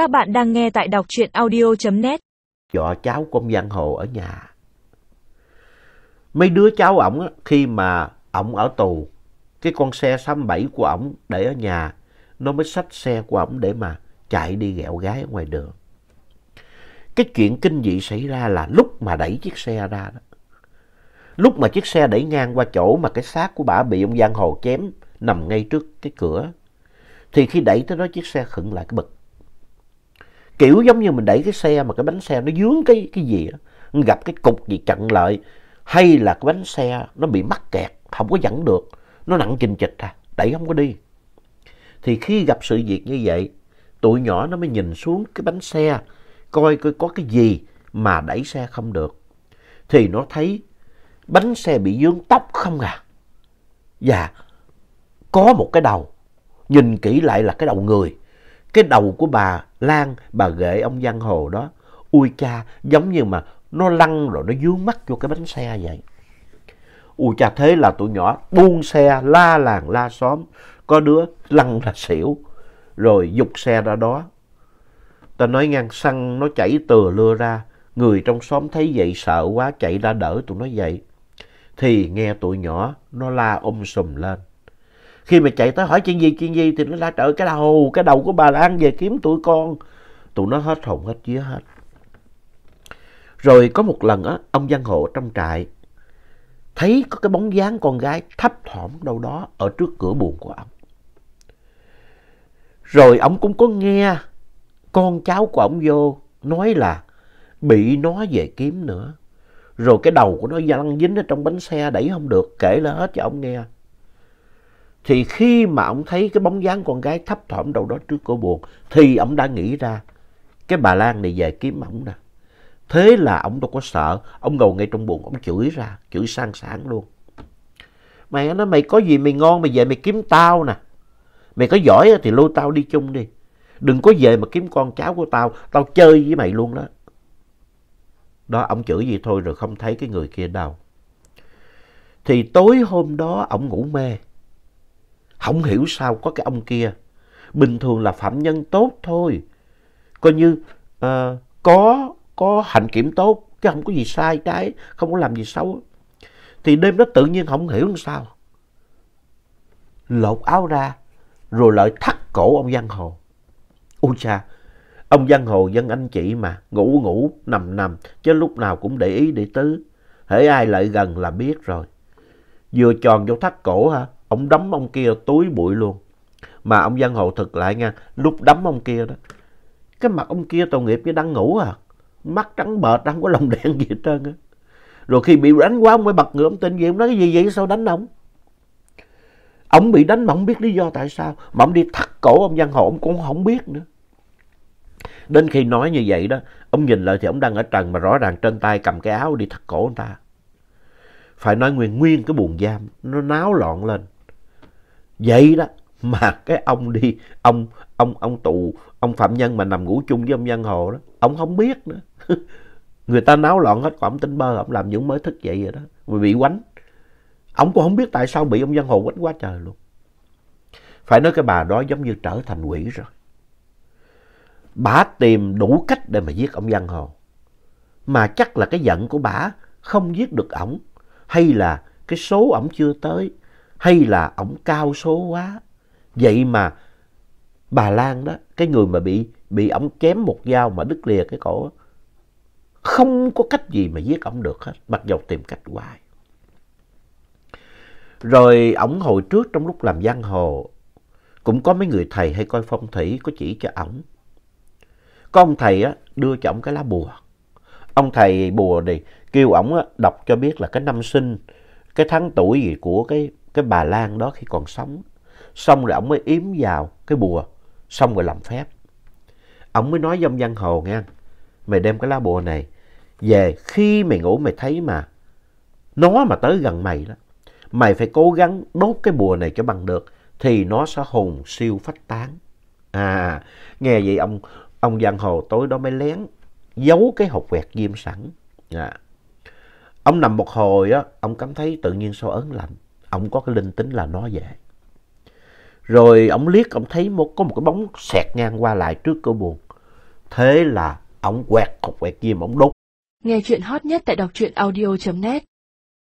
Các bạn đang nghe tại đọc truyện audio.net. Dọ cháu công Giang Hồ ở nhà. Mấy đứa cháu ổng khi mà ổng ở tù, cái con xe 67 của ổng để ở nhà, nó mới xách xe của ổng để mà chạy đi ghẹo gái ở ngoài đường. Cái chuyện kinh dị xảy ra là lúc mà đẩy chiếc xe ra đó. Lúc mà chiếc xe đẩy ngang qua chỗ mà cái xác của bà bị ông Giang Hồ chém nằm ngay trước cái cửa. Thì khi đẩy tới đó chiếc xe khựng lại cái bực. Kiểu giống như mình đẩy cái xe mà cái bánh xe nó dướng cái cái gì đó. Gặp cái cục gì chặn lại. Hay là cái bánh xe nó bị mắc kẹt, không có dẫn được. Nó nặng chình chịch à, đẩy không có đi. Thì khi gặp sự việc như vậy, tụi nhỏ nó mới nhìn xuống cái bánh xe, coi coi có cái gì mà đẩy xe không được. Thì nó thấy bánh xe bị dướng tóc không à. Và có một cái đầu, nhìn kỹ lại là cái đầu người. Cái đầu của bà Lan, bà ghệ ông Văn Hồ đó, ui cha, giống như mà nó lăn rồi nó dướng mắt vô cái bánh xe vậy. Ui cha thế là tụi nhỏ buông xe la làng la xóm, có đứa lăn là xỉu, rồi dục xe ra đó. Ta nói ngang xăng nó chảy từa lưa ra, người trong xóm thấy vậy sợ quá chạy ra đỡ tụi nó dậy. Thì nghe tụi nhỏ nó la um sùm lên. Khi mà chạy tới hỏi chuyện gì chuyện gì thì nó la trời cái đầu, cái đầu của bà Lan về kiếm tụi con. Tụi nó hết hồn hết vía hết. Rồi có một lần á, ông Văn Hộ trong trại thấy có cái bóng dáng con gái thấp thỏm đâu đó ở trước cửa buồng của ông. Rồi ông cũng có nghe con cháu của ông vô nói là bị nó về kiếm nữa. Rồi cái đầu của nó lăn dính ở trong bánh xe đẩy không được, kể là hết cho ông nghe. Thì khi mà ông thấy cái bóng dáng con gái thấp thỏm đâu đó trước cửa buồng, thì ông đã nghĩ ra cái bà Lan này về kiếm ông nè. Thế là ông đâu có sợ, ông ngồi ngay trong buồng, ông chửi ra, chửi sang sảng luôn. Mày nói mày có gì mày ngon, mày về mày kiếm tao nè. Mày có giỏi thì lôi tao đi chung đi. Đừng có về mà kiếm con cháu của tao, tao chơi với mày luôn đó. Đó, ông chửi gì thôi rồi không thấy cái người kia đâu. Thì tối hôm đó ông ngủ mê. Không hiểu sao có cái ông kia. Bình thường là phạm nhân tốt thôi. Coi như uh, có, có hạnh kiểm tốt, chứ không có gì sai trái, không có làm gì xấu. Thì đêm đó tự nhiên không hiểu làm sao. Lột áo ra, rồi lại thắt cổ ông Văn Hồ. Ôi cha, ông Văn Hồ dân anh chị mà, ngủ ngủ, nằm nằm, chứ lúc nào cũng để ý để tứ. Hễ ai lại gần là biết rồi. Vừa tròn vô thắt cổ hả, ông đấm ông kia túi bụi luôn. Mà ông Văn Hồ thực lại nha, lúc đấm ông kia đó, cái mặt ông kia tội nghiệp như đang ngủ à. Mắt trắng bệt không có lồng đèn gì hết trơn á. Rồi khi bị đánh quá ông mới bật ngửa ông tin gì, ông nói cái gì vậy sao đánh ông? Ông bị đánh mà không biết lý do tại sao. Mà ông đi thắt cổ ông Văn Hồ, ông cũng không biết nữa. Đến khi nói như vậy đó, ông nhìn lại thì ông đang ở trần mà rõ ràng trên tay cầm cái áo đi thắt cổ người ta. Phải nói nguyên nguyên cái buồng giam, nó náo loạn lên. Vậy đó, mà cái ông đi, ông ông ông tù, ông phạm nhân mà nằm ngủ chung với ông Văn Hồ đó, ông không biết nữa. Người ta náo loạn hết, còn ông tính bơ, ông làm những mới thức dậy vậy đó, vì bị quánh. Ông cũng không biết tại sao bị ông Văn Hồ quánh quá trời luôn. Phải nói cái bà đó giống như trở thành quỷ rồi. Bà tìm đủ cách để mà giết ông Văn Hồ. Mà chắc là cái giận của bà không giết được ổng. Hay là cái số ổng chưa tới. Hay là ổng cao số quá. Vậy mà bà Lan đó, cái người mà bị bị ổng chém một dao mà đứt lìa cái cổ. Không có cách gì mà giết ổng được hết. Mặc dầu tìm cách hoài. Rồi ổng hồi trước trong lúc làm giang hồ. Cũng có mấy người thầy hay coi phong thủy có chỉ cho ổng. Có ông thầy á, đưa cho ổng cái lá bùa. Ông thầy bùa này kêu ổng á, đọc cho biết là cái năm sinh, cái tháng tuổi gì của cái, cái bà Lan đó khi còn sống. Xong rồi ông mới yếm vào cái bùa, xong rồi làm phép. ông mới nói với ông Văn Hồ nghe, mày đem cái lá bùa này về khi mày ngủ mày thấy mà nó mà tới gần mày đó, mày phải cố gắng đốt cái bùa này cho bằng được thì nó sẽ hồn siêu phách tán. À, nghe vậy ông ông Văn Hồ tối đó mới lén giấu cái hộp quẹt diêm sẵn. À. Ông nằm một hồi á, ông cảm thấy tự nhiên sao ớn lạnh. Ông có cái linh tính là nó dễ, Rồi ông liếc, ông thấy một, có một cái bóng xẹt ngang qua lại trước cửa buồn, Thế là ông quẹt cục quẹt kia, ông đốt. Nghe chuyện hot nhất tại đọc truyện audio.net